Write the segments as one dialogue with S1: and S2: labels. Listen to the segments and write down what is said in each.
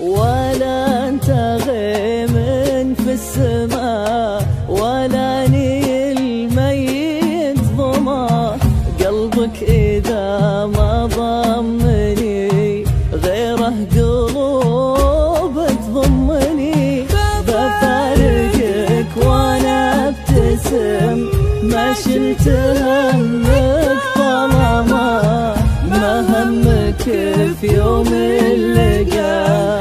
S1: ولا أنت غيم في السماء ولا ني الميت ضما قلبك إذا ما ضمني غيره قلوب تضمني. بفارقك وأنا أبتسم ما شلت همك طالما. ما همك في يوم اللقاء.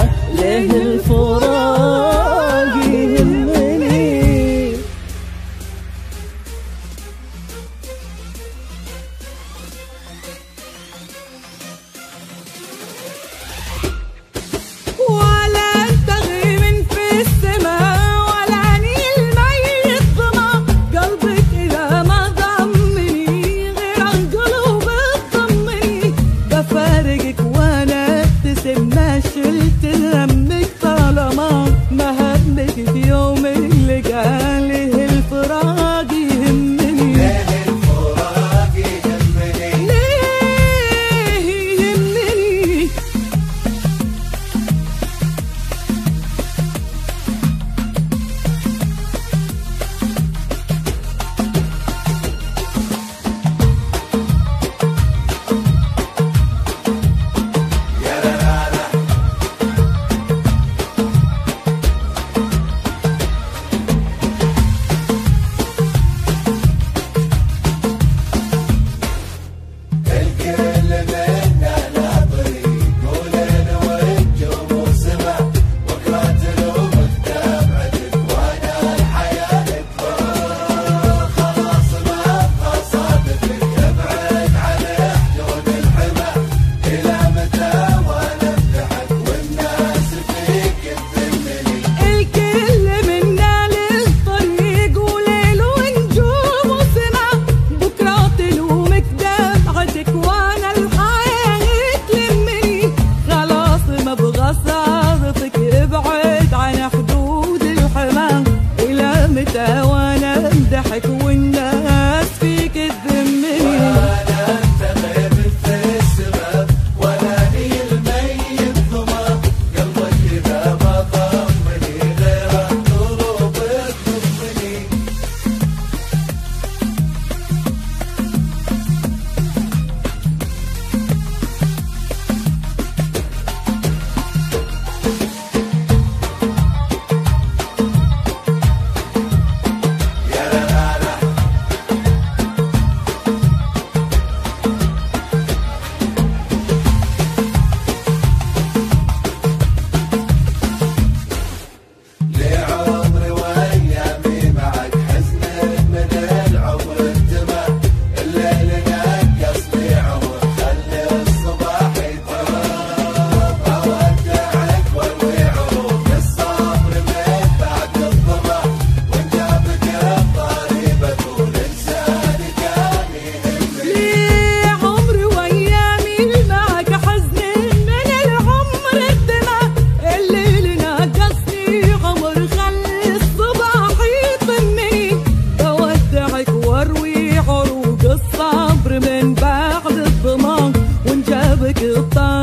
S2: goodbye.